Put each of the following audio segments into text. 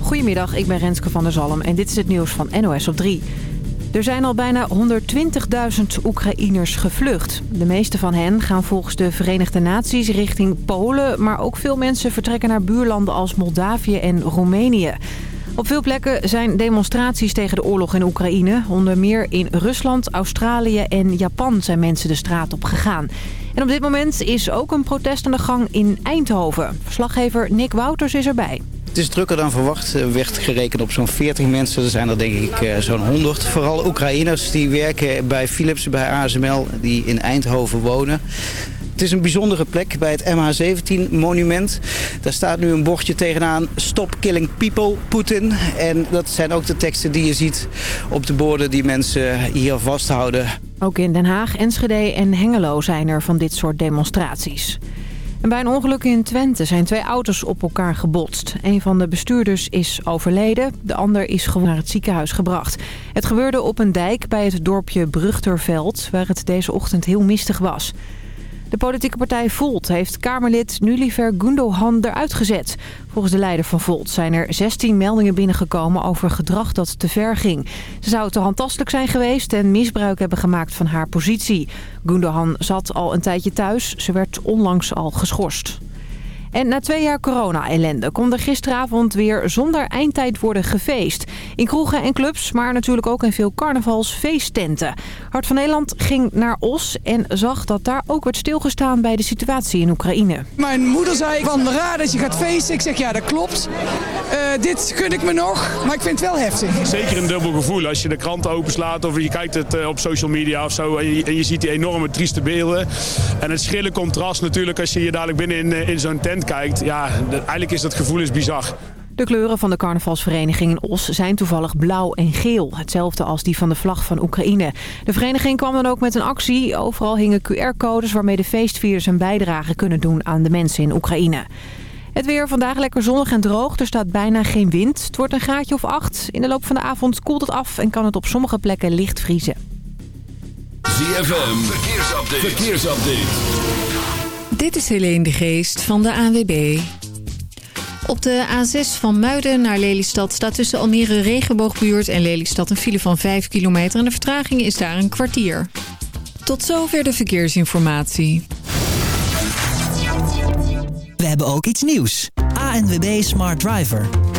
Goedemiddag, ik ben Renske van der Zalm en dit is het nieuws van NOS op 3. Er zijn al bijna 120.000 Oekraïners gevlucht. De meeste van hen gaan volgens de Verenigde Naties richting Polen... maar ook veel mensen vertrekken naar buurlanden als Moldavië en Roemenië. Op veel plekken zijn demonstraties tegen de oorlog in Oekraïne. Onder meer in Rusland, Australië en Japan zijn mensen de straat op gegaan. En op dit moment is ook een protest aan de gang in Eindhoven. Verslaggever Nick Wouters is erbij. Het is drukker dan verwacht. Er werd gerekend op zo'n 40 mensen. Er zijn er denk ik eh, zo'n 100. Vooral Oekraïners die werken bij Philips, bij ASML, die in Eindhoven wonen. Het is een bijzondere plek bij het MH17-monument. Daar staat nu een bordje tegenaan. Stop killing people, Putin. En dat zijn ook de teksten die je ziet op de borden die mensen hier vasthouden. Ook in Den Haag, Enschede en Hengelo zijn er van dit soort demonstraties. Bij een ongeluk in Twente zijn twee auto's op elkaar gebotst. Een van de bestuurders is overleden, de ander is gewoon naar het ziekenhuis gebracht. Het gebeurde op een dijk bij het dorpje Brugterveld, waar het deze ochtend heel mistig was. De politieke partij Volt heeft Kamerlid Nuliver Gundogan eruit gezet. Volgens de leider van Volt zijn er 16 meldingen binnengekomen over gedrag dat te ver ging. Ze zou te handtastelijk zijn geweest en misbruik hebben gemaakt van haar positie. Gundogan zat al een tijdje thuis. Ze werd onlangs al geschorst. En na twee jaar corona-ellende kon er gisteravond weer zonder eindtijd worden gefeest. In kroegen en clubs, maar natuurlijk ook in veel carnavalsfeesttenten. Hart van Nederland ging naar Os en zag dat daar ook werd stilgestaan bij de situatie in Oekraïne. Mijn moeder zei van raar dat je gaat feesten. Ik zeg ja, dat klopt. Uh, dit gun ik me nog, maar ik vind het wel heftig. Zeker een dubbel gevoel als je de kranten openslaat of je kijkt het uh, op social media of zo. En je, en je, ziet die enorme trieste beelden. En het schrille contrast natuurlijk als je hier dadelijk binnen in, in zo'n tent kijkt, ja, eigenlijk is dat gevoel is bizar. De kleuren van de carnavalsvereniging in Os zijn toevallig blauw en geel. Hetzelfde als die van de vlag van Oekraïne. De vereniging kwam dan ook met een actie. Overal hingen QR-codes waarmee de feestvierders een bijdrage kunnen doen aan de mensen in Oekraïne. Het weer vandaag lekker zonnig en droog. Er staat bijna geen wind. Het wordt een graadje of acht. In de loop van de avond koelt het af en kan het op sommige plekken licht vriezen. ZFM, verkeersupdate. verkeersupdate. Dit is Helene de Geest van de ANWB. Op de A6 van Muiden naar Lelystad staat tussen Almere Regenboogbuurt en Lelystad een file van 5 kilometer en de vertraging is daar een kwartier. Tot zover de verkeersinformatie. We hebben ook iets nieuws. ANWB Smart Driver.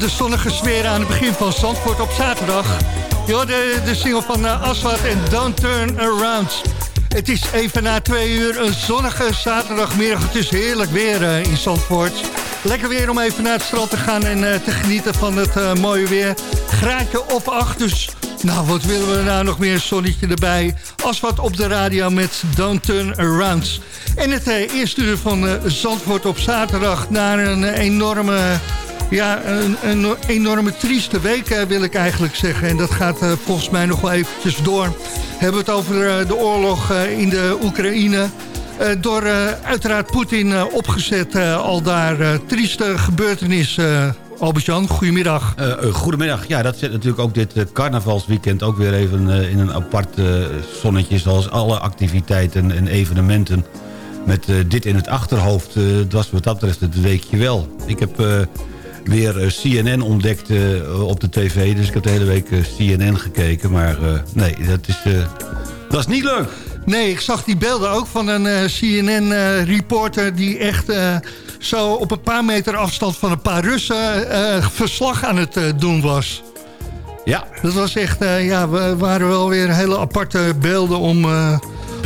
De zonnige sfeer aan het begin van Zandvoort op zaterdag. Je hoorde de single van uh, Aswad en Don't Turn Around. Het is even na twee uur een zonnige zaterdagmiddag. Het is heerlijk weer uh, in Zandvoort. Lekker weer om even naar het strand te gaan en uh, te genieten van het mooie weer. Graadje op acht, dus nou, wat willen we nou nog meer een zonnetje erbij. Aswad op de radio met Don't Turn Around. En het eerste uur van Zandvoort op zaterdag naar een enorme... Ja, een, een, enorme trieste week uh, wil ik eigenlijk zeggen. En dat gaat uh, volgens mij nog wel eventjes door. We hebben het over uh, de oorlog in de Oekraïne. door uiteraard Poetin opgezet al daar. trieste gebeurtenis, Albert-Jan. Goedemiddag. goedemiddag. Ja, dat zet natuurlijk ook dit carnavalsweekend ook weer even in een apart zonnetje. Zoals alle activiteiten en evenementen. Met dit in het achterhoofd. Het was wat dat betreft het weekje wel. Ik heb weer CNN ontdekt uh, op de tv. Dus ik heb de hele week uh, CNN gekeken. Maar nee, dat is, dat is niet leuk. Nee, ik zag die beelden ook van een CNN-reporter... die echt zo op een paar meter afstand van een paar Russen... verslag aan het doen was. Ja. Dat was echt, ja, we waren wel weer hele aparte beelden om...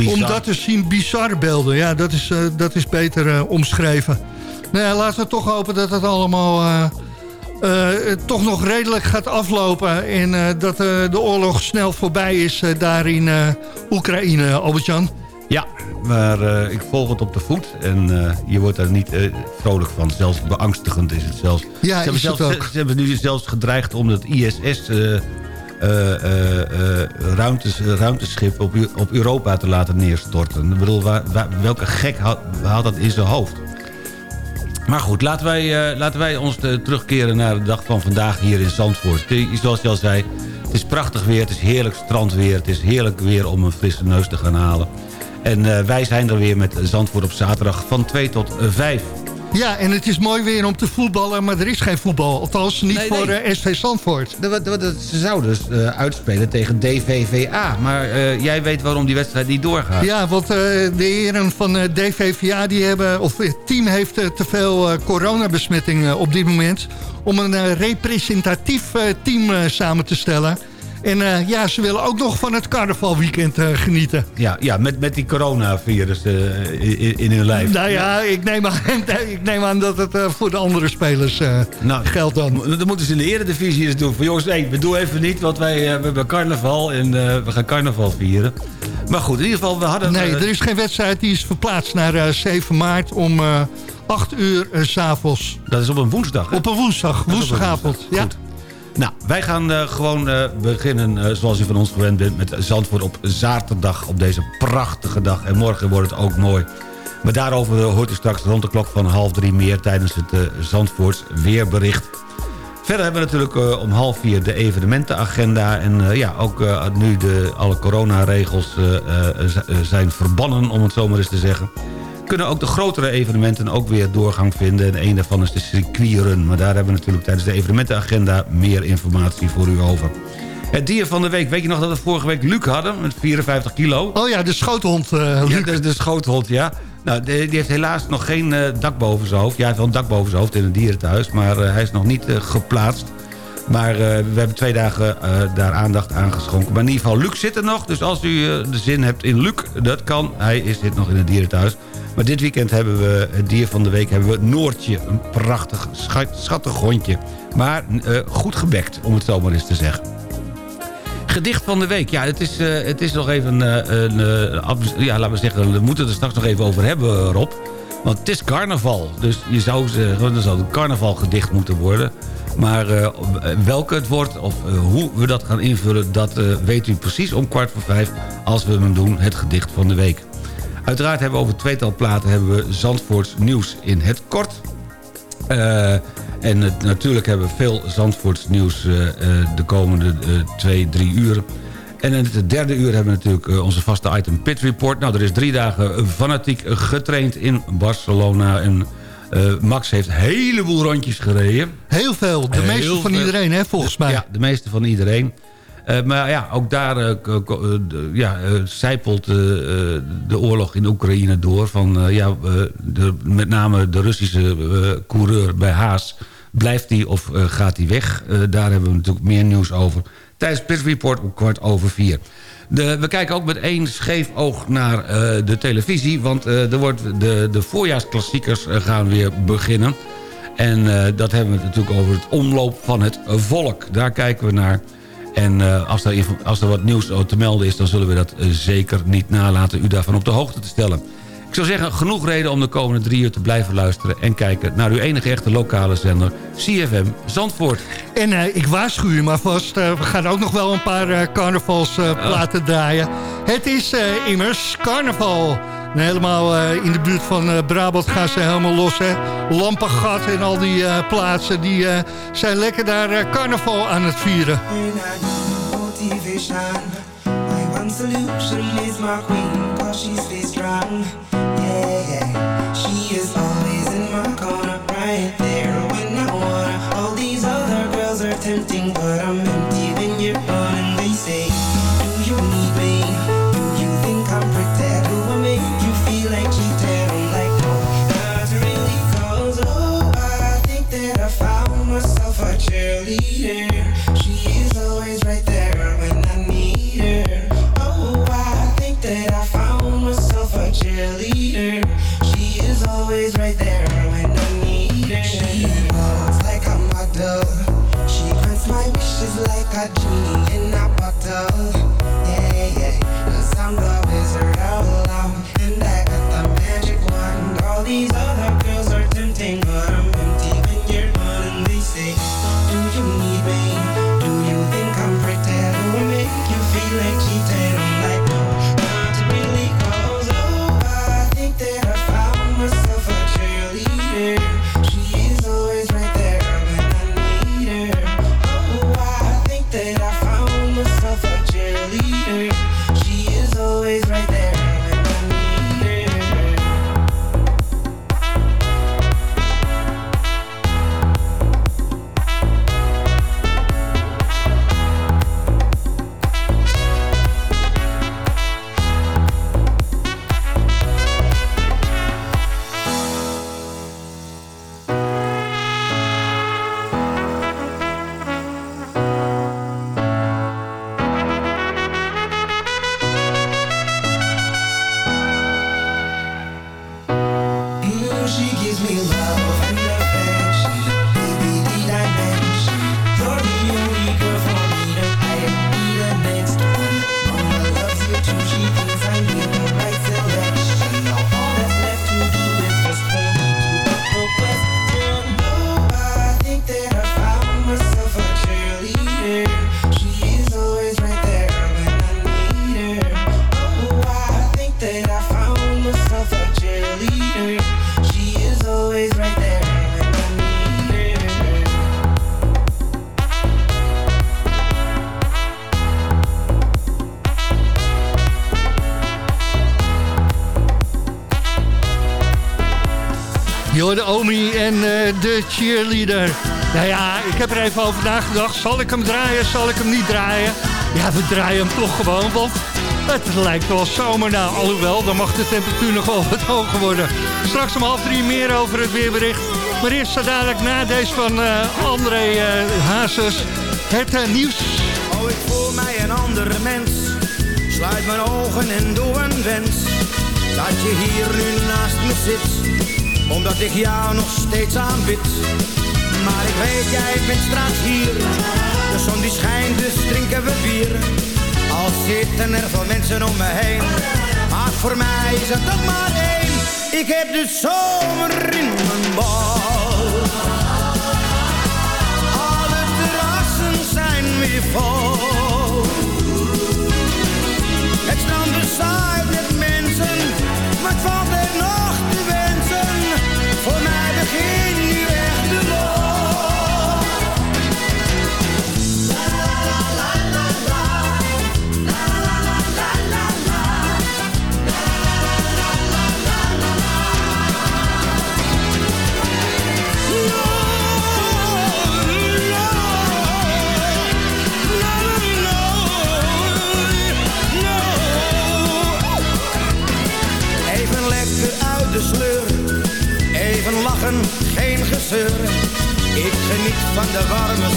om dat te zien, bizarre beelden. Ja, dat is, dat is beter omschreven. Nou ja, laten we toch hopen dat het allemaal uh, uh, toch nog redelijk gaat aflopen. En uh, dat de oorlog snel voorbij is daar in Oekraïne, Albert-Jan. Ja, maar ik volg het op de voet. En je wordt daar niet vrolijk van. Zelfs beangstigend is het zelfs. Ja, ze hebben, zelfs, ook. Ze, ze, hebben nu zelfs gedreigd om het ISS... ruimtes, ruimteschip op, op Europa te laten neerstorten. Ik bedoel, waar, waar, welke gek had, had dat in zijn hoofd? Maar goed, laten wij, uh, laten wij ons uh, terugkeren naar de dag van vandaag hier in Zandvoort. Zoals je al zei, het is prachtig weer, het is heerlijk strandweer... het is heerlijk weer om een frisse neus te gaan halen. En uh, wij zijn er weer met Zandvoort op zaterdag van 2 tot 5. Ja, en het is mooi weer om te voetballen, maar er is geen voetbal. Althans, niet nee, voor nee. SV Zandvoort. Ze zouden dus uh, uitspelen tegen DVVA. Maar uh, jij weet waarom die wedstrijd niet doorgaat. Ja, want uh, de heren van DVVA, die hebben, of het team heeft te veel coronabesmettingen op dit moment... om een representatief team samen te stellen... En uh, ja, ze willen ook nog van het carnavalweekend uh, genieten. Ja, ja met, met die coronavirus uh, in, in hun lijf. Nou ja, ik neem aan, ik neem aan dat het voor de andere spelers nou, geldt dan. Dan moeten ze in de eredivisie eens doen. Van jongens, nee, we doen even niet, want wij we hebben carnaval en we gaan carnaval vieren. Maar goed, in ieder geval, we hadden... Nee, er is geen wedstrijd, die is verplaatst naar 7 maart om 8 uur s s'avonds. Dat is op een woensdag, hè? Op een woensdag, woensdagavond, ja. Goed. Nou, wij gaan uh, gewoon uh, beginnen uh, zoals u van ons gewend bent... met Zandvoort op zaterdag, op deze prachtige dag. En morgen wordt het ook mooi. Maar daarover hoort u straks rond de klok van half drie meer... tijdens het Zandvoorts weerbericht. Verder hebben we natuurlijk om half vier de evenementenagenda. En ja, ook nu de, alle coronaregels zijn verbannen, om het zo maar eens te zeggen kunnen ook de grotere evenementen ook weer doorgang vinden. En een daarvan is de circuitrun. Maar daar hebben we natuurlijk tijdens de evenementenagenda meer informatie voor u over. Het dier van de week. Weet je nog dat we vorige week Luc hadden met 54 kilo? Oh ja, de schoothond. Uh, ja, de, de schoothond, ja. Nou, die heeft helaas nog geen uh, dak boven zijn hoofd. Ja, hij heeft wel een dak boven zijn hoofd in een dierenthuis. Maar uh, hij is nog niet geplaatst. Maar uh, we hebben twee dagen uh, daar aandacht aan geschonken. Maar in ieder geval, Luc zit er nog. Dus als u uh, de zin hebt in Luc, dat kan. Hij zit nog in het dierenthuis. Maar dit weekend hebben we het dier van de week hebben we Noortje. Een prachtig, schattig hondje. Maar goed gebekt, om het zo maar eens te zeggen. Gedicht van de week. Ja, het is, het is nog even... een, ja, laten we zeggen, we moeten er straks nog even over hebben, Rob. Want het is carnaval. Dus je zou zeggen, er zou een carnavalgedicht moeten worden. Maar eh, welke het wordt of eh, hoe we dat gaan invullen... dat eh, weet u precies om kwart voor vijf als we hem doen, het gedicht van de week. Uiteraard hebben we over tweetal platen hebben we Zandvoorts nieuws in het kort. En natuurlijk hebben we veel Zandvoorts nieuws de komende twee, drie uur. En in het derde uur hebben we natuurlijk onze vaste item Pit Report. Nou, er is drie dagen fanatiek getraind in Barcelona. En eh, Max heeft een heleboel rondjes gereden. Heel veel. De Heel meeste van veel. iedereen, hè, volgens mij. Ja, de meeste van iedereen. Eh, maar ja, ook daar eh, ja, zijpelt de oorlog in Oekraïne door. Van, ja, de, met name de Russische coureur bij Haas. Blijft die of gaat die weg? Daar hebben we natuurlijk meer nieuws over. Tijdens Pit Report om kwart over vier. De, we kijken ook met één scheef oog naar eh, de televisie. Want eh, wordt de, de voorjaarsklassiekers eh, gaan weer beginnen. En dat hebben we natuurlijk over het omloop van het volk. Daar kijken we naar. En als, er, als er wat nieuws te melden is... dan zullen we dat zeker niet nalaten u daarvan op de hoogte te stellen. Ik zou zeggen, genoeg reden om de komende drie uur te blijven luisteren... en kijken naar uw enige echte lokale zender, CFM Zandvoort. En eh, ik waarschuw je maar vast, eh, we gaan ook nog wel een paar eh, carnavalsplaten draaien. Het is eh, immers carnaval. En helemaal eh, in de buurt van eh, Brabant gaan ze helemaal los. Hè. Lampengat en al die eh, plaatsen, die eh, zijn lekker daar carnaval aan het vieren. solution is my queen, she stays strong. Yeah. She is always in my corner, right there when I wanna. All these other girls are tempting, but Nou ja, ik heb er even over nagedacht. Zal ik hem draaien, zal ik hem niet draaien? Ja, we draaien hem toch gewoon, want het lijkt wel zomer nou. Alhoewel, dan mag de temperatuur nog wel wat hoger worden. Straks om half drie meer over het weerbericht. Maar eerst zo dadelijk na deze van eh, André eh, Hazes. Het eh, nieuws. Oh, ik voel mij een andere mens. Sluit mijn ogen en doe een wens. Dat je hier nu naast me zit omdat ik jou nog steeds aanbid. Maar ik weet, jij bent straks hier. De zon die schijnt, dus drinken we bier. Al zitten er veel mensen om me heen. Maar voor mij is het toch maar één. Ik heb de zomer in mijn bal. Alle terrassen zijn weer vol. Het strand bezaaid met mensen Maar ik valt er nog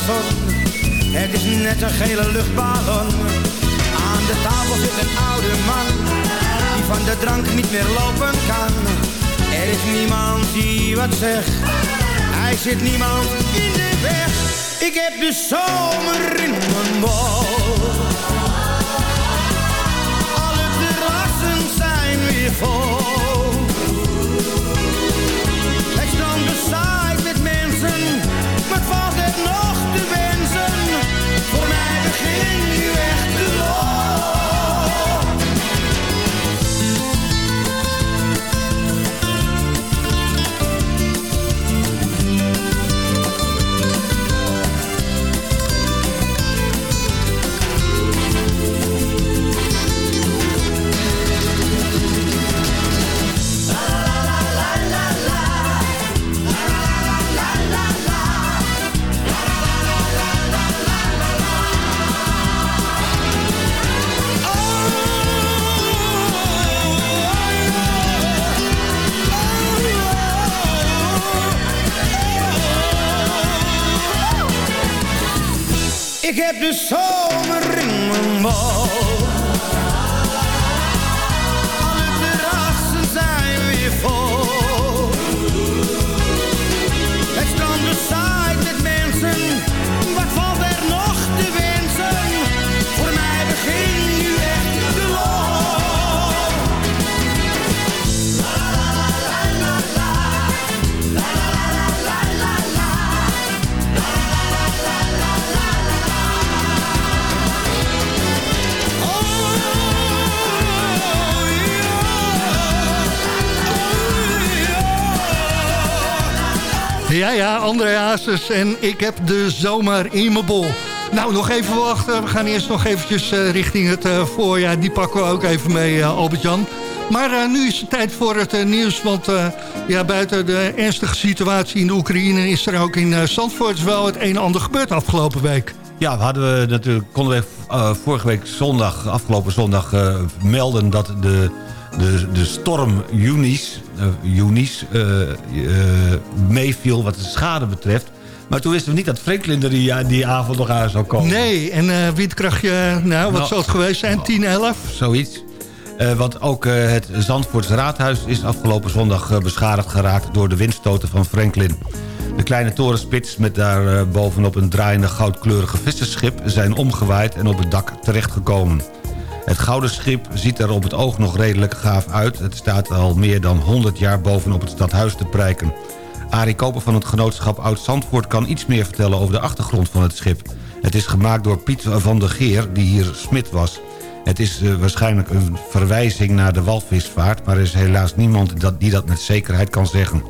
zon. Het is net een gele luchtballon. Aan de tafel zit een oude man, die van de drank niet meer lopen kan. Er is niemand die wat zegt, hij zit niemand in de weg. Ik heb de zomer in mijn bol. Alle terrassen zijn weer vol. Ik heb En ik heb de zomer in mijn bol. Nou, nog even wachten. We gaan eerst nog eventjes eh, richting het eh, voorjaar. Die pakken we ook even mee, eh, Albert-Jan. Maar nu is het tijd voor het nieuws. Want ja, buiten de ernstige situatie in de Oekraïne... is er ook in Zandvoort wel het een en ander gebeurd afgelopen week. Ja, we hadden we natuurlijk, konden we vorige week zondag, afgelopen zondag, melden dat de, de, de storm eh, Eunice eh, eh, meeviel wat de schade betreft. Maar toen wisten we niet dat Franklin er die, die avond nog aan zou komen. Nee, en eh, windkrachtje, nou, wat Nou, zou het geweest zijn? 10, 11? Zoiets. Eh, want ook eh, het Zandvoorts Raadhuis is afgelopen zondag eh, beschadigd geraakt... door de windstoten van Franklin. De kleine torenspits met daar eh, bovenop een draaiende goudkleurige visserschip... zijn omgewaaid en op het dak terechtgekomen. Het gouden schip ziet er op het oog nog redelijk gaaf uit. Het staat al meer dan 100 jaar bovenop het stadhuis te prijken. Arie Koper van het genootschap Oud-Zandvoort kan iets meer vertellen over de achtergrond van het schip. Het is gemaakt door Piet van der Geer, die hier smid was. Het is eh, waarschijnlijk een verwijzing naar de walvisvaart... maar er is helaas niemand dat, die dat met zekerheid kan zeggen.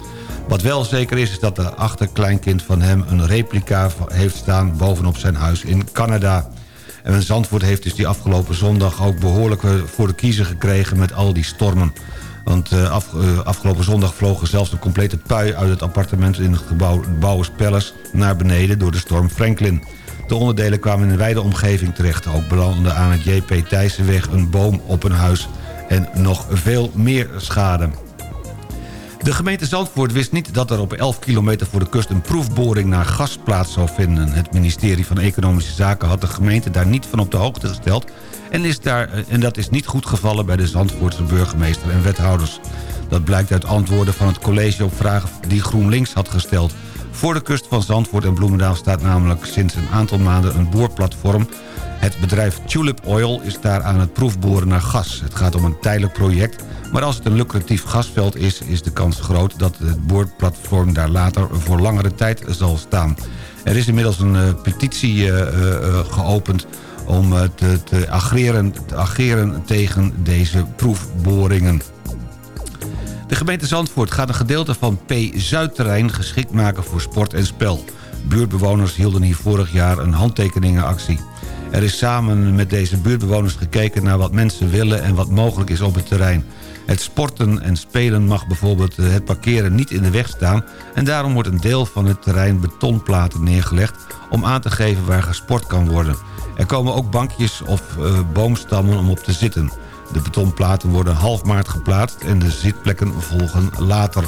Wat wel zeker is, is dat de achterkleinkind van hem... een replica heeft staan bovenop zijn huis in Canada. En Zandvoort heeft dus die afgelopen zondag ook behoorlijk eh, voor de kiezer gekregen... met al die stormen. Want eh, eh, afgelopen zondag vlogen zelfs een complete pui uit het appartement in het gebouw Bouwers Palace naar beneden door de storm Franklin. De onderdelen kwamen in een wijde omgeving terecht. Ook belandde aan het J.P. Thijssenweg een boom op een huis en nog veel meer schade. De gemeente Zandvoort wist niet dat er op 11 kilometer voor de kust... een proefboring naar gas plaats zou vinden. Het ministerie van Economische Zaken had de gemeente daar niet van op de hoogte gesteld... en, is daar, en dat is niet goed gevallen bij de Zandvoortse burgemeester en wethouders. Dat blijkt uit antwoorden van het college op vragen die GroenLinks had gesteld. Voor de kust van Zandvoort en Bloemendaal staat namelijk sinds een aantal maanden een boorplatform... Het bedrijf Tulip Oil is daar aan het proefboren naar gas. Het gaat om een tijdelijk project, maar als het een lucratief gasveld is... is de kans groot dat het boorplatform daar later voor langere tijd zal staan. Er is inmiddels een eh, petitie eh, eh, geopend om te, te, ageren, te ageren tegen deze proefboringen. De gemeente Zandvoort gaat een gedeelte van P-Zuidterrein geschikt maken voor sport en spel. Buurtbewoners hielden hier vorig jaar een handtekeningenactie. Er is samen met deze buurtbewoners gekeken naar wat mensen willen en wat mogelijk is op het terrein. Het sporten en spelen mag bijvoorbeeld eh, het parkeren niet in de weg staan... en daarom wordt een deel van het terrein betonplaten neergelegd... om aan te geven waar gesport kan worden. Er komen ook bankjes of eh, boomstammen om op te zitten. De betonplaten worden half maart geplaatst en de zitplekken volgen later.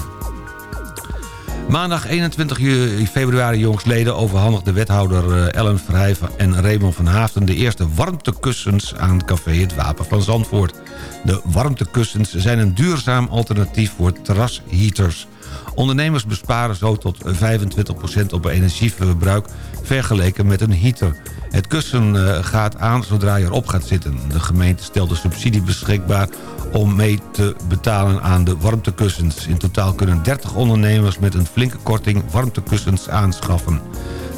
Maandag 21 ju- februari jongsleden overhandigde wethouder eh, Ellen Verheijven en Raymond van Haafden... de eerste warmtekussens aan café Het Wapen van Zandvoort. De warmtekussens zijn een duurzaam alternatief voor terrasheaters. Ondernemers besparen zo tot 25% op energieverbruik vergeleken met een heater. Het kussen eh, gaat aan zodra je erop gaat zitten. De gemeente stelt de subsidie beschikbaar om mee te betalen aan de warmtekussens. In totaal kunnen 30 ondernemers met een flinke korting warmtekussens aanschaffen.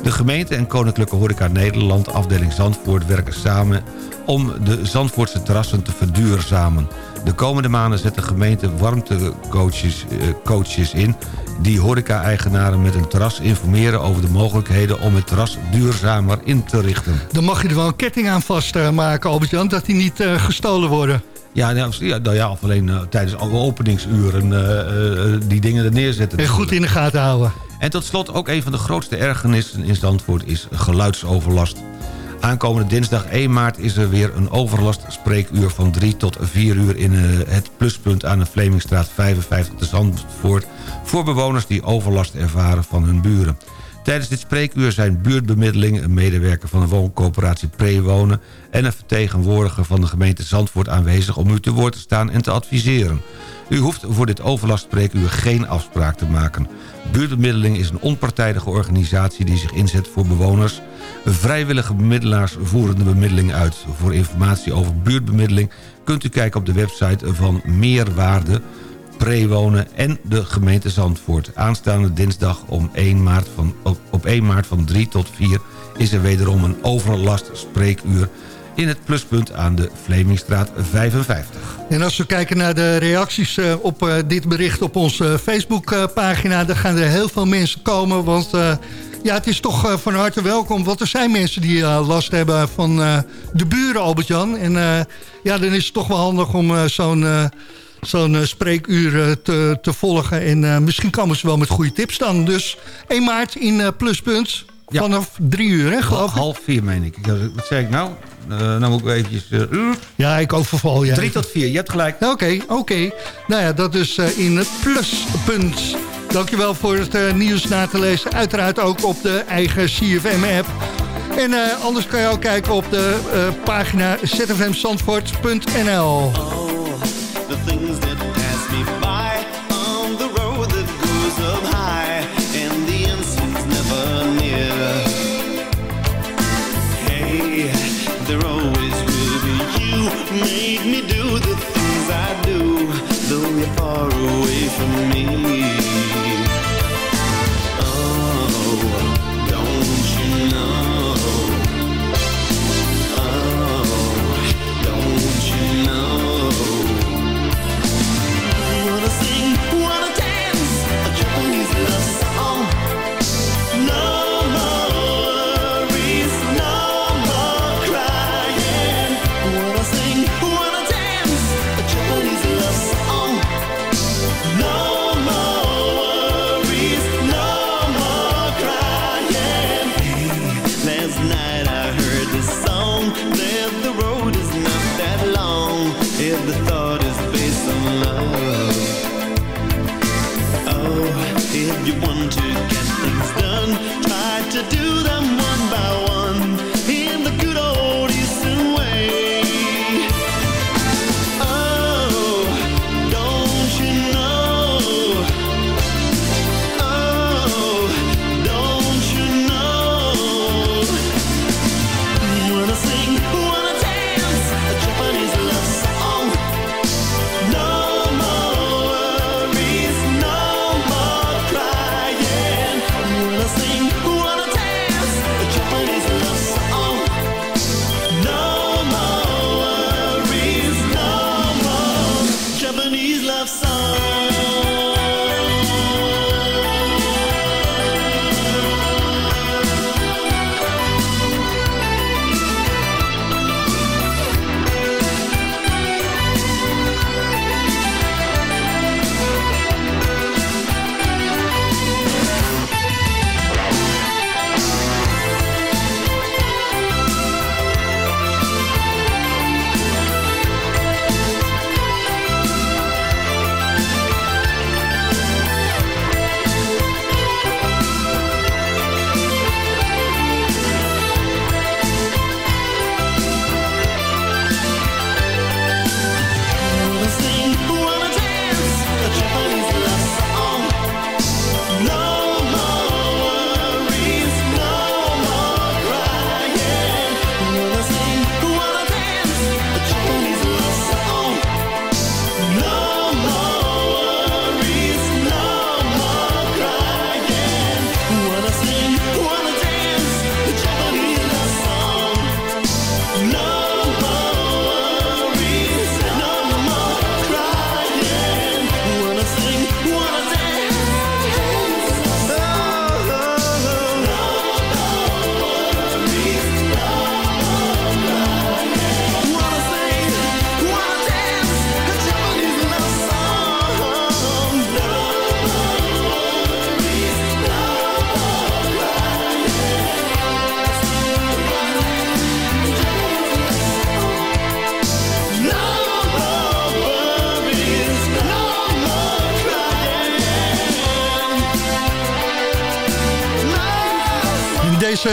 De gemeente en Koninklijke Horeca Nederland afdeling Zandvoort werken samen om de Zandvoortse terrassen te verduurzamen. De komende maanden zet de gemeente warmtecoaches eh, coaches in... die horeca-eigenaren met een terras informeren over de mogelijkheden... om het terras duurzamer in te richten. Dan mag je er wel een ketting aan vastmaken, Albert-Jan, dat die niet eh, gestolen worden. Ja, nou, ja, nou ja, of alleen eh, tijdens openingsuren eh, die dingen er neerzetten. En goed in de gaten houden. En tot slot ook een van de grootste ergernissen in Zandvoort is geluidsoverlast. Aankomende dinsdag 1 maart is er weer een overlastspreekuur van 3 tot 4 uur in het pluspunt aan de Vlemingstraat 55 te Zandvoort... voor bewoners die overlast ervaren van hun buren. Tijdens dit spreekuur zijn buurtbemiddeling, een medewerker van de wooncoöperatie Prewonen... en een vertegenwoordiger van de gemeente Zandvoort aanwezig om u te woord te staan en te adviseren. U hoeft voor dit overlastspreekuur geen afspraak te maken. Buurtbemiddeling is een onpartijdige organisatie die zich inzet voor bewoners. Vrijwillige bemiddelaars voeren de bemiddeling uit. Voor informatie over buurtbemiddeling kunt u kijken op de website van Meerwaarde... Prewonen en de gemeente Zandvoort. Aanstaande dinsdag om 1 maart van, op, op 1 maart van 3 tot 4 is er wederom een overlastspreekuur in het pluspunt aan de Vlemingstraat 55. En als we kijken naar de reacties eh, op eh, dit bericht op onze Facebookpagina... dan gaan er heel veel mensen komen, want... eh, ja, het is toch eh, van harte welkom. Want er zijn mensen die eh, last hebben van eh, de buren, Albert-Jan. En eh, ja, dan is het toch wel handig om eh, zo'n eh, zo'n eh, spreekuur eh, te, te volgen. En eh, misschien komen ze wel met goede tips dan. Dus 1 maart in Pluspunt. Ja. Vanaf drie uur, hè, geloof ik? Half vier, meen ik. Wat zei ik nou? Nou moet ik eventjes... Ja, ik overval je. Drie tot vier, je hebt gelijk. Oké, oké. Nou ja, dat is in het pluspunt. Dankjewel voor het nieuws na te lezen. Uiteraard ook op de eigen CFM-app. En anders kan je ook kijken op de pagina zfmzandvoort.nl. the things that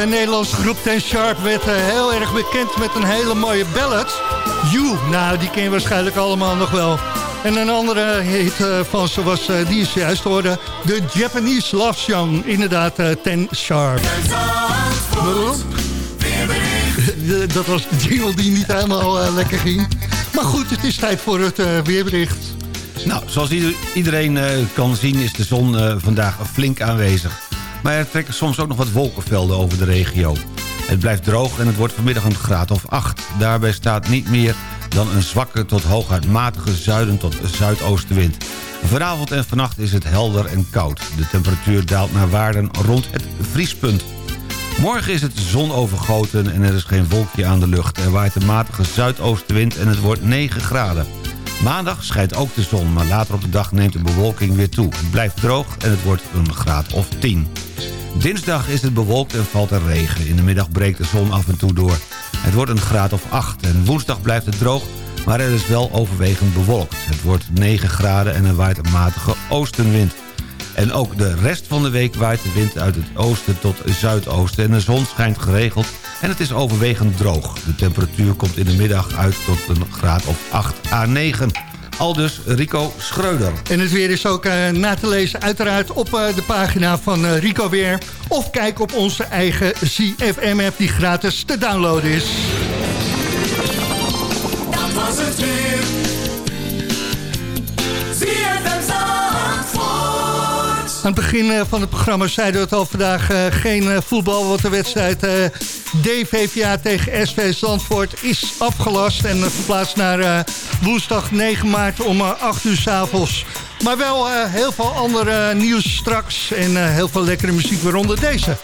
Nederlandse groep Ten Sharp werd eh, heel erg bekend met een hele mooie ballad. You, nou die ken je waarschijnlijk allemaal nog wel. En een andere hit eh, van ze was, eh, die is juist hoorde, de Japanese Love Song. Inderdaad, Ten Sharp. Dat was de jingle die niet helemaal lekker ging. Maar goed, het is tijd voor het weerbericht. Nou, zoals ieder- iedereen kan zien is de zon vandaag flink aanwezig. Maar er trekken soms ook nog wat wolkenvelden over de regio. Het blijft droog en het wordt vanmiddag een graad of 8. Daarbij staat niet meer dan een zwakke tot hooguit matige zuiden tot zuidoostenwind. Vanavond en vannacht is het helder en koud. De temperatuur daalt naar waarden rond het vriespunt. Morgen is het zonovergoten en er is geen wolkje aan de lucht. Er waait een matige zuidoostenwind en het wordt 9 graden. Maandag schijnt ook de zon, maar later op de dag neemt de bewolking weer toe. Het blijft droog en het wordt een graad of 10. Dinsdag is het bewolkt en valt er regen. In de middag breekt de zon af en toe door. Het wordt een graad of 8 en woensdag blijft het droog... maar er is wel overwegend bewolkt. Het wordt 9 graden en er waait een matige oostenwind. En ook de rest van de week waait de wind uit het oosten tot zuidoosten... en de zon schijnt geregeld en het is overwegend droog. De temperatuur komt in de middag uit tot een graad of 8 à 9. Aldus Rico Schreuder. En het weer is ook eh, na te lezen uiteraard op eh, de pagina van eh, Rico Weer. Of kijk op onze eigen ZFM-app die gratis te downloaden is. Dat was het weer. Aan het begin eh, van het programma zeiden we het al vandaag eh, geen eh, voetbal. Want de wedstrijd eh, DVVA tegen SV Zandvoort is afgelast. En verplaatst naar woensdag 9 maart om eh, 8 uur s avonds. Maar wel heel veel andere nieuws straks. En heel veel lekkere muziek, waaronder deze.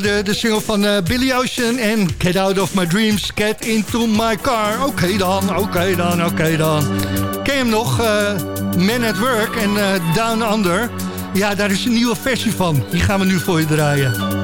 De single van eh, Billy Ocean en Get Out of My Dreams, Get Into My Car. Oké dan, oké dan, oké dan. Ken je hem nog? eh Man at Work en eh, Down Under. Ja, daar is een nieuwe versie van. Die gaan we nu voor je draaien.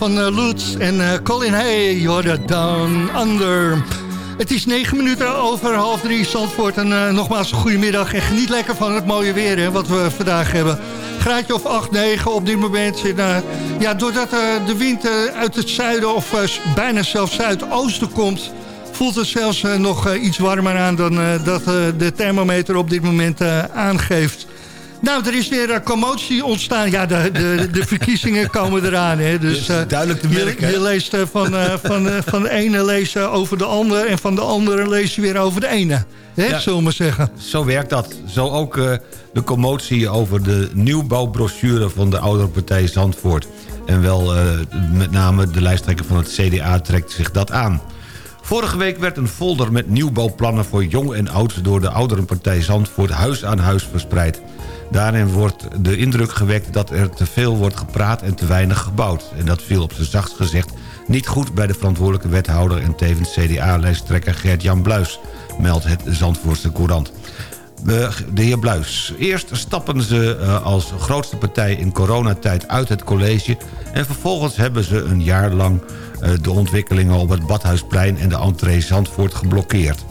Van uh, en eh, Colin Hay, hoorde Down Under. Het is negen minuten over half drie Zandvoort. En eh, nogmaals goedemiddag en geniet lekker van het mooie weer hè, wat we vandaag hebben. Graadje of 8, 9 op dit moment. En, ja, doordat de wind uit het zuiden of bijna zelfs zuidoosten komt... voelt het zelfs nog iets warmer aan dan dat de thermometer op dit moment aangeeft. Nou, er is weer een commotie ontstaan. Ja, de, de, de verkiezingen komen eraan. Hè. Dus, Dus eh, duidelijk te je- merken? Je, leest eh, van, eh, van, eh, van de ene je over de ander... en van de andere lees je weer over de ene. Hè, Ja. zullen we zeggen. Zo werkt dat. Zo ook eh, de commotie over de nieuwbouwbrochure van de oudere partij Zandvoort. En wel eh, met name de lijsttrekker van het CDA trekt zich dat aan. Vorige week werd een folder met nieuwbouwplannen voor jong en oud... door de ouderenpartij Zandvoort huis aan huis verspreid. Daarin wordt de indruk gewekt dat er te veel wordt gepraat en te weinig gebouwd. En dat viel op zijn zachtst gezegd niet goed bij de verantwoordelijke wethouder... en tevens CDA-lijsttrekker Gert-Jan Bluis, meldt het Zandvoortse Courant. De, heer Bluis. Eerst stappen ze eh, als grootste partij in coronatijd uit het college... en vervolgens hebben ze een jaar lang eh, de ontwikkelingen op het Badhuisplein... en de entree Zandvoort geblokkeerd.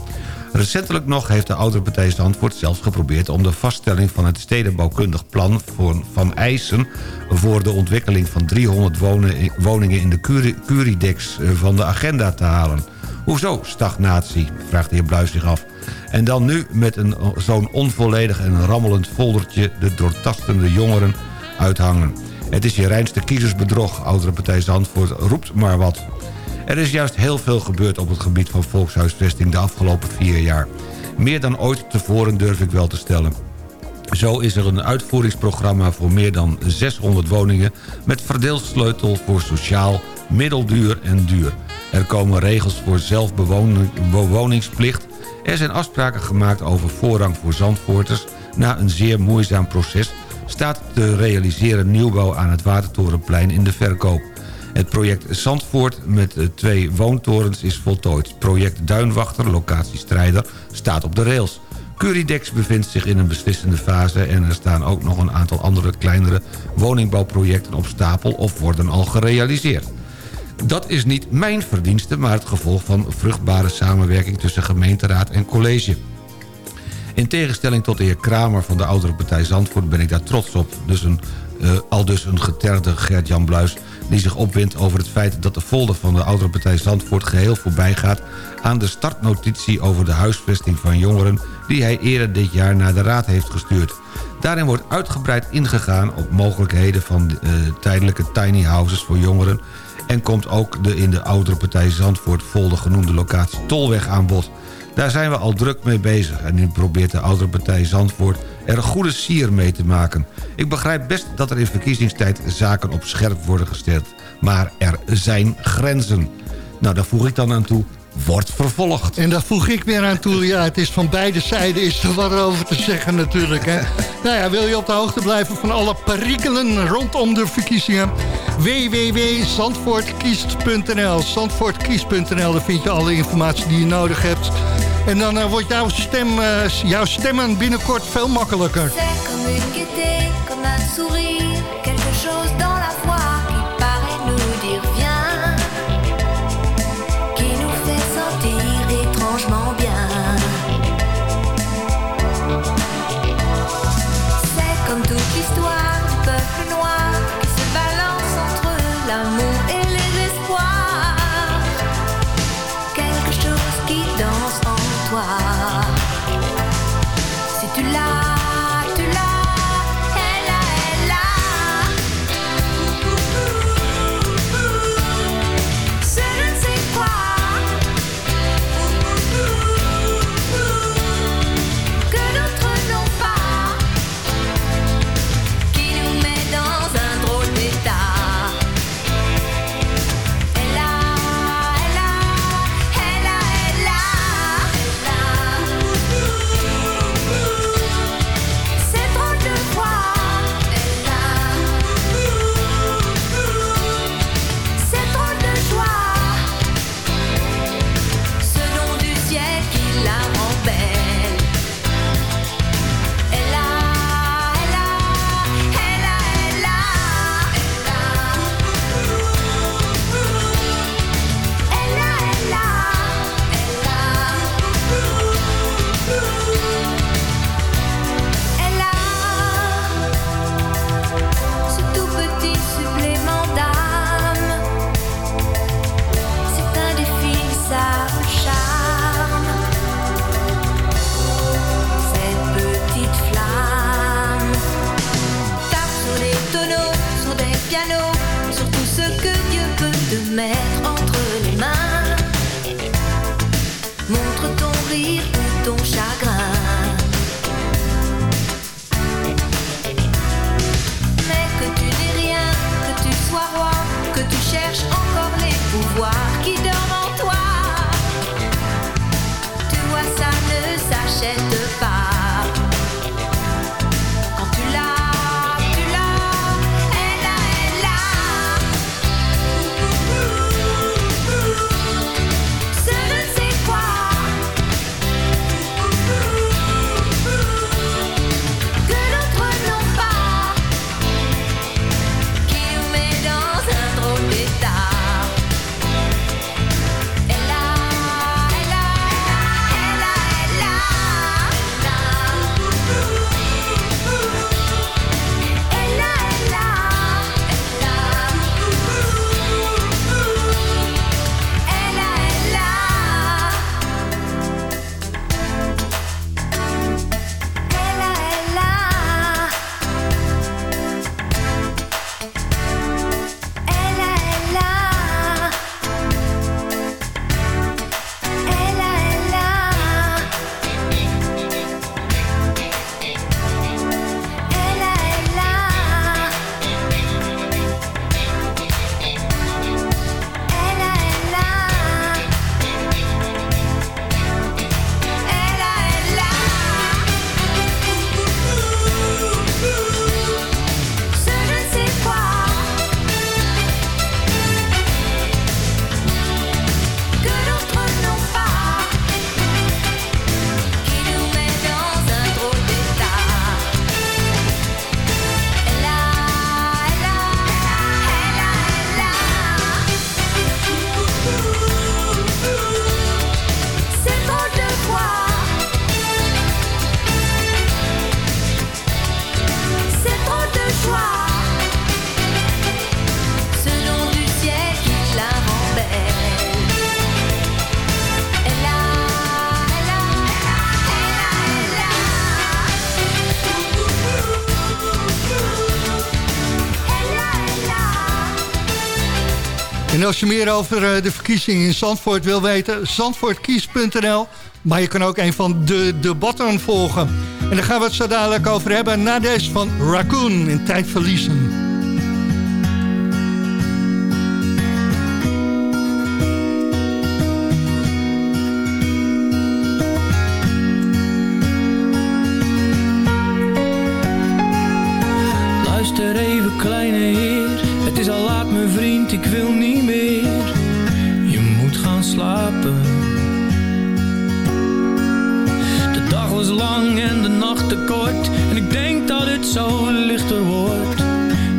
Recentelijk nog heeft de oudere partij Zandvoort zelfs geprobeerd... om de vaststelling van het stedenbouwkundig plan voor, van eisen... voor de ontwikkeling van 300 wonen- woningen in de Curi- Curidex eh, van de agenda te halen. Hoezo stagnatie, vraagt de heer Bluis zich af. En dan nu met een zo'n onvolledig en rammelend foldertje... de doortastende jongeren uithangen. Het is je reinste kiezersbedrog, oudere partij Zandvoort, roept maar wat. Er is juist heel veel gebeurd op het gebied van volkshuisvesting de afgelopen vier jaar. Meer dan ooit tevoren durf ik wel te stellen. Zo is er een uitvoeringsprogramma voor meer dan 600 woningen... met verdeelsleutel voor sociaal, middelduur en duur. Er komen regels voor zelfbewoningsplicht. Er zijn afspraken gemaakt over voorrang voor zandvoorters... na een zeer moeizaam proces staat te realiseren nieuwbouw aan het Watertorenplein in de verkoop. Het project Zandvoort met eh, twee woontorens is voltooid. Project Duinwachter, locatiestrijder, staat op de rails. Curidex bevindt zich in een beslissende fase... en er staan ook nog een aantal andere kleinere woningbouwprojecten op stapel... of worden al gerealiseerd. Dat is niet mijn verdienste, maar het gevolg van vruchtbare samenwerking... tussen gemeenteraad en college. In tegenstelling tot de heer Kramer van de oudere partij Zandvoort... ben ik daar trots op. Dus een, uh, al dus een geterde Gert-Jan Bluis die zich opwindt over het feit dat de folder van de oudere partij Zandvoort geheel voorbij gaat aan de startnotitie over de huisvesting van jongeren die hij eerder dit jaar naar de Raad heeft gestuurd. Daarin wordt uitgebreid ingegaan op mogelijkheden van uh, tijdelijke tiny houses voor jongeren en komt ook de in de oudere partij Zandvoort folder genoemde locatie Tolweg aan bod. Daar zijn we al druk mee bezig en nu probeert de oudere partij Zandvoort er een goede sier mee te maken. Ik begrijp best dat er in verkiezingstijd zaken op scherp worden gesteld. Maar er zijn grenzen. Nou, daar voeg ik dan aan toe wordt vervolgd. En daar voeg ik weer aan toe, ja, het is van beide zijden is er wat over te zeggen natuurlijk. Hè. nou ja, wil je op de hoogte blijven van alle perikelen rondom de verkiezingen? www.zandvoortkiest.nl Zandvoortkiest.nl, daar vind je alle informatie die je nodig hebt. En dan uh, wordt jouw, stem, uh, jouw stemmen binnenkort veel makkelijker. Als je meer over eh, de verkiezingen in Zandvoort wil weten... zandvoortkies.nl. Maar je kan ook een van de debatten volgen. En daar gaan we het zo dadelijk over hebben... na van Raccoon in Tijd Verliezen. Luister even De dag was lang en de nacht te kort en ik denk dat het zo lichter wordt.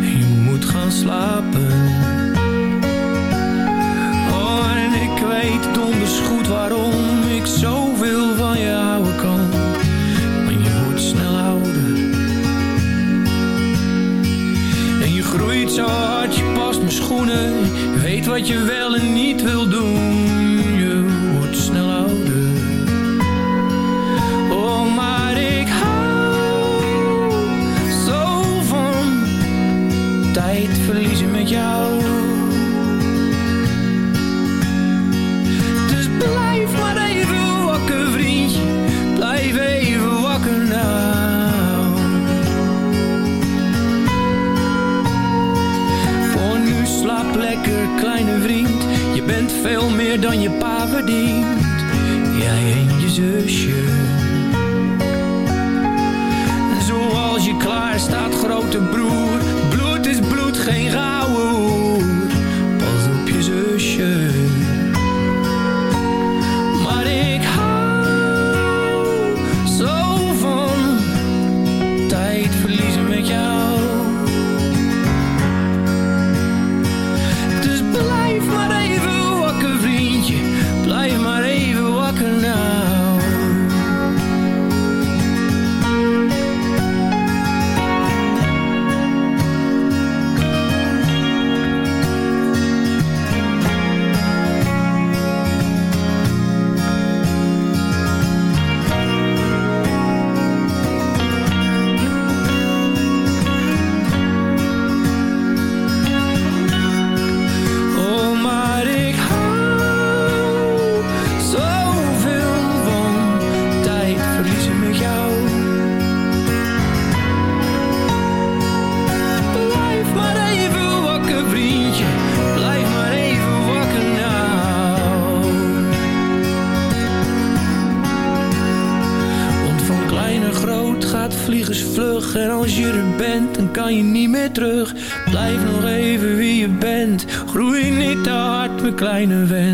Je moet gaan slapen. Oh, en ik weet donders goed waarom ik zoveel van je houden kan. Maar je wordt snel ouder. En je groeit zo hard, je past mijn schoenen. Weet wat je wel en niet wil doen. Dan je pa verdient. Jij en je zusje. Zoals je klaar staat, grote broer. Kleine vent.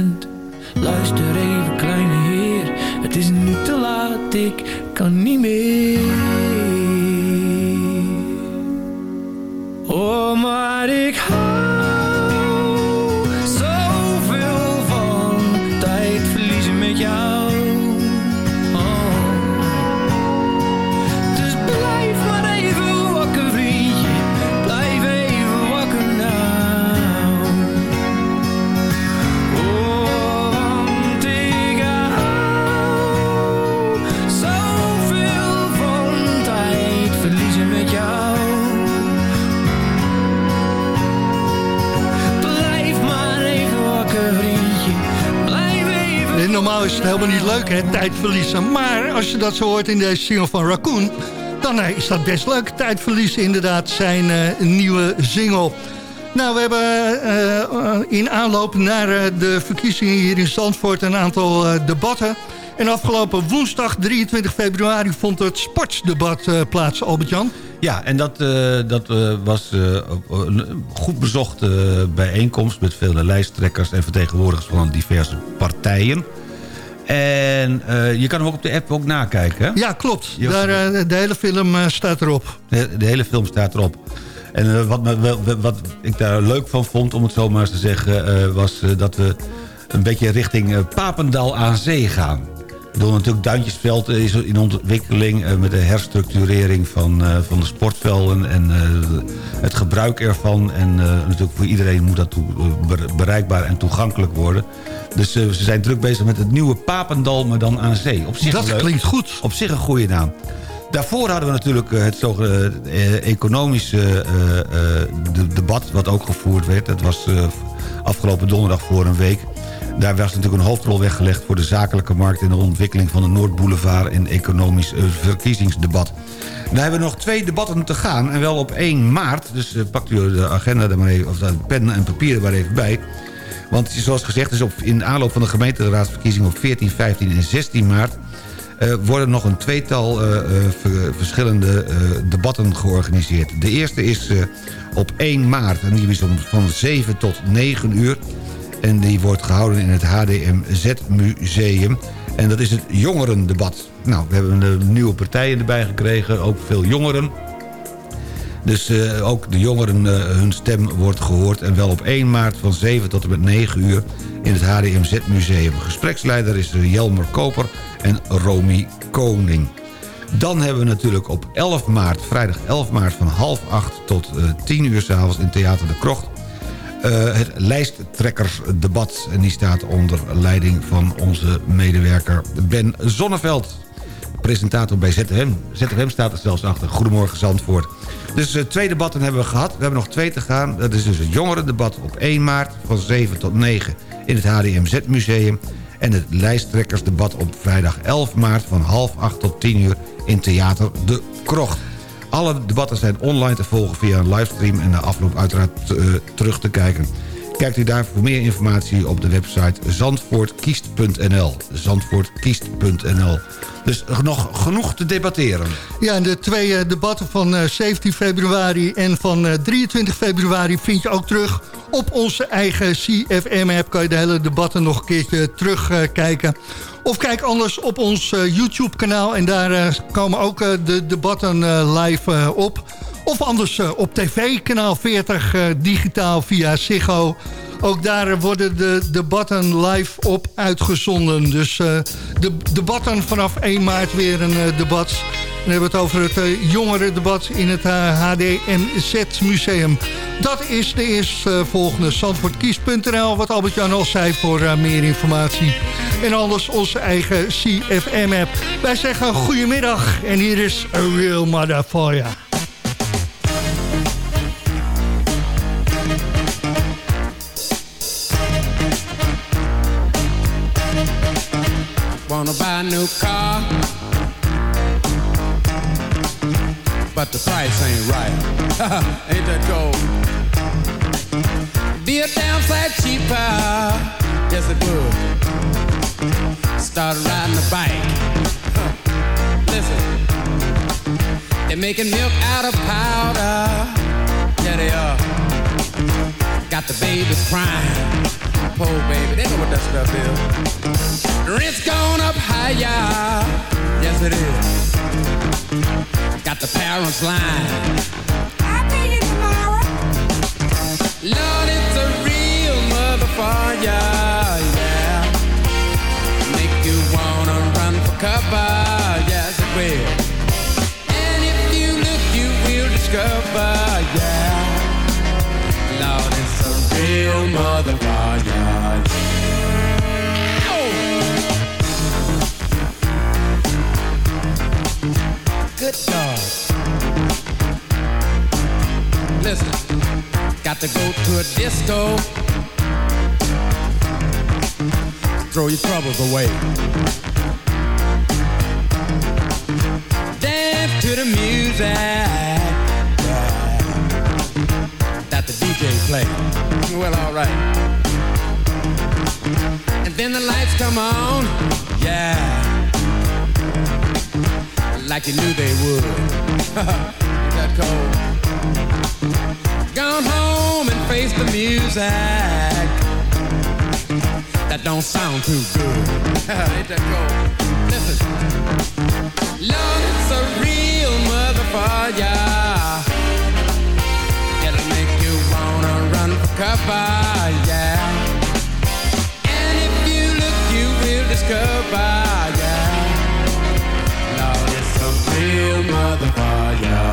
Tijd verliezen. Maar als je dat zo hoort in deze single van Raccoon... dan eh, is dat best leuk. Tijd verliezen, inderdaad, zijn eh, nieuwe single. Nou, we hebben eh, in aanloop naar de verkiezingen hier in Zandvoort... een aantal debatten. En afgelopen woensdag, 23 februari... vond het sportdebat eh, plaats, Albert-Jan. Ja, en dat, dat was een goed bezochte bijeenkomst... met vele lijsttrekkers en vertegenwoordigers van diverse partijen. En eh, je kan hem ook op de app ook nakijken, hè? Ja, klopt. Daar, eh, de hele film eh, staat erop. De, de hele film staat erop. En wat, me, wat ik daar leuk van vond, om het zo maar eens te zeggen... was dat we een beetje richting Papendal aan zee gaan. Bedoel, natuurlijk Duintjesveld is in ontwikkeling... eh, met de herstructurering van, eh, van de sportvelden... en eh, het gebruik ervan. En natuurlijk voor iedereen moet dat bereikbaar en toegankelijk worden. Dus ze zijn druk bezig met het nieuwe Papendal, maar dan aan zee. Op zich Dat leuk. klinkt goed. Op zich een goede naam. Daarvoor hadden we natuurlijk het zogenaamde economische de- debat... wat ook gevoerd werd. Dat was afgelopen donderdag voor een week. Daar was natuurlijk een hoofdrol weggelegd voor de zakelijke markt... en de ontwikkeling van de Noordboulevard... en economisch eh, verkiezingsdebat. Daar hebben we nog twee debatten te gaan. En wel op 1 maart. Dus eh, pakt u de agenda er maar even... of de pen en papier er maar even bij. Want zoals gezegd is op, in aanloop van de gemeenteraadsverkiezingen... op 14, 15 en 16 maart... eh, worden nog een tweetal ver- verschillende debatten georganiseerd. De eerste is op 1 maart. En die is om, van 7 tot 9 uur. En die wordt gehouden in het HDMZ-museum. En dat is het jongerendebat. Nou, we hebben nieuwe partijen erbij gekregen. Ook veel jongeren. Dus eh, ook de jongeren, eh, hun stem wordt gehoord. En wel op 1 maart van 7 tot en met 9 uur in het HDMZ-museum. Gespreksleider is eh, Jelmer Koper en Romy Koning. Dan hebben we natuurlijk op 11 maart, vrijdag 11 maart van half 8 tot eh 10 uur s'avonds in Theater de Krocht... eh, het lijsttrekkersdebat. En die staat onder leiding van onze medewerker Ben Zonneveld. Presentator bij ZFM. ZFM staat er zelfs achter. Goedemorgen Zandvoort. Dus eh, twee debatten hebben we gehad. We hebben nog twee te gaan. Dat is dus het jongerendebat op 1 maart van 7 tot 9 in het HDMZ-museum. En het lijsttrekkersdebat op vrijdag 11 maart van half 8 tot 10 uur in Theater De Krocht. Alle debatten zijn online te volgen via een livestream... en de afloop uiteraard eh, terug te kijken. Kijkt u daar voor meer informatie op de website zandvoortkiest.nl. Zandvoortkiest.nl. Dus nog genoeg te debatteren. Ja, en de twee eh, debatten van eh, 17 februari en van eh, 23 februari vind je ook terug op onze eigen CFM-app. Kan je de hele debatten nog een keertje terugkijken. Of kijk anders op ons eh, YouTube-kanaal en daar eh, komen ook eh, de debatten live op. Of anders op tv, kanaal 40, eh, digitaal via Ziggo. Ook daar worden de debatten live op uitgezonden. Dus eh, de debatten vanaf 1 maart weer een eh, debat. Dan hebben we het over het uh, jongerendebat in het uh, HDMZ Museum. Dat is de eerstvolgende Zandvoortkies.nl, wat Albert-Jan al zei voor meer informatie. En anders onze eigen CFM-app. Wij zeggen goedemiddag en hier is A Real Mother Wanna buy a new car, but the price ain't right. ain't that gold? Be a damn sight cheaper, yes it would. Start riding a bike. Listen, they're making milk out of powder. Yeah, they are. Got the babies crying. Poor baby, they know what that stuff is. Rent's gone up higher. Yes, it is. Got the parents lying. I'll pay you tomorrow. Lord, it's a real mother Good dog. Listen, got to go to a disco. Throw your troubles away. Dance to the music that the DJ play. Well, all right. And then the lights come on. Yeah like you knew they would. That cold? Gone home and face the music. That don't sound too good. Ain't that cold? Listen. Lord, it's a real mother for ya. It'll make you wanna run for cover, yeah. And if you look, you will discover, yeah real mother fire,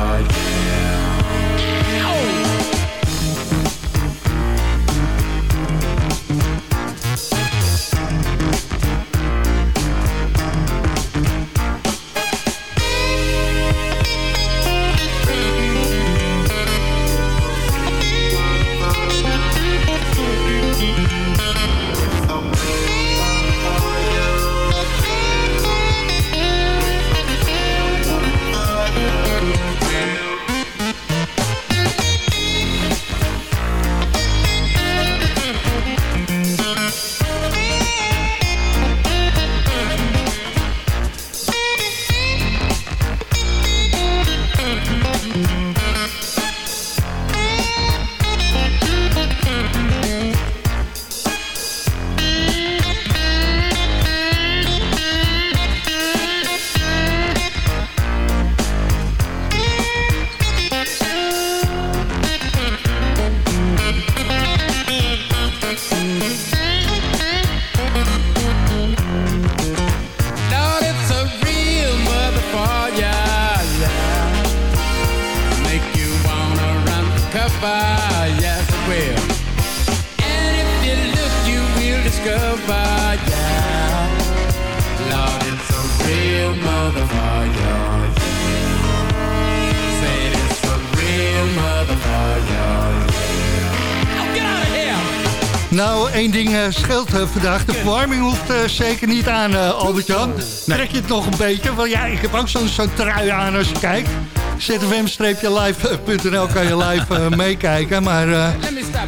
vandaag. De verwarming hoeft eh, zeker niet aan, eh, Albert-Jan. Trek je het nog een beetje? Want ja, ik heb ook zo'n trui aan als je kijkt. zfm-live.nl kan je live eh, meekijken. Maar eh,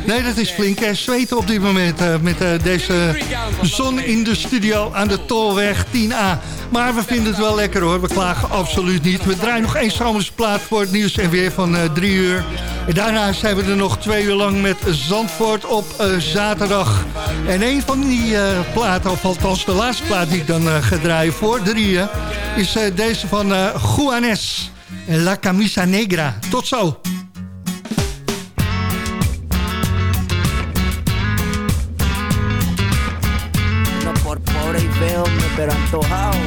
nee, dat is flink eh, zweten op dit moment. eh, met eh, deze zon in de studio aan de Tolweg 10A. Maar we vinden het wel lekker hoor. We klagen absoluut niet. We draaien nog één zomerse plaat voor het nieuws en weer van eh, drie uur. En daarna zijn we er nog twee uur lang met Zandvoort op eh, zaterdag. En een van die eh, platen, of althans de laatste plaat die ik dan eh, ga draaien voor drieën... is deze van Juanes. La Camisa Negra. Tot zo. Pero antojado.